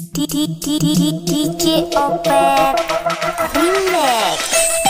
DJ Opet Remix.